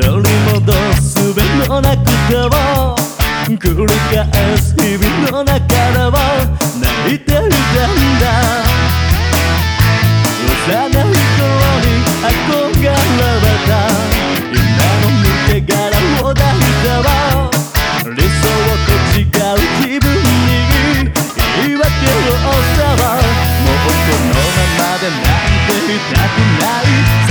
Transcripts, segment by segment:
乗り戻すべのなくても繰り返す日々の中でも泣いてるんだ。幼い頃に憧れた今の抜け殻を抱いては理想と違う気分に言い訳をしたわもうこのままでなんていたくない。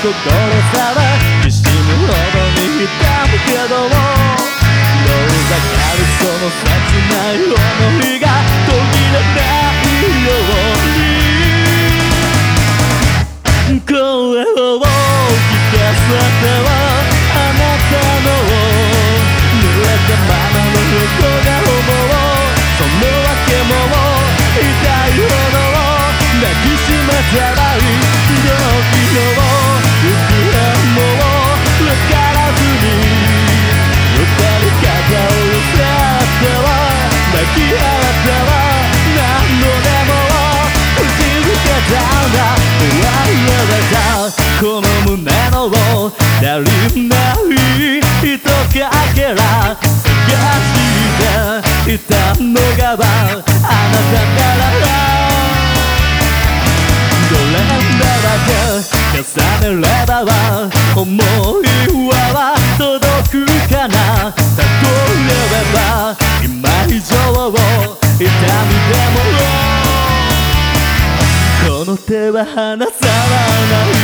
心さはきしむほどに痛むけどもどうかかるその切ない想いが途切れない。あなたからどれだけ重ねれば思いは届くかな例えば今以上痛みでもこの手は離さない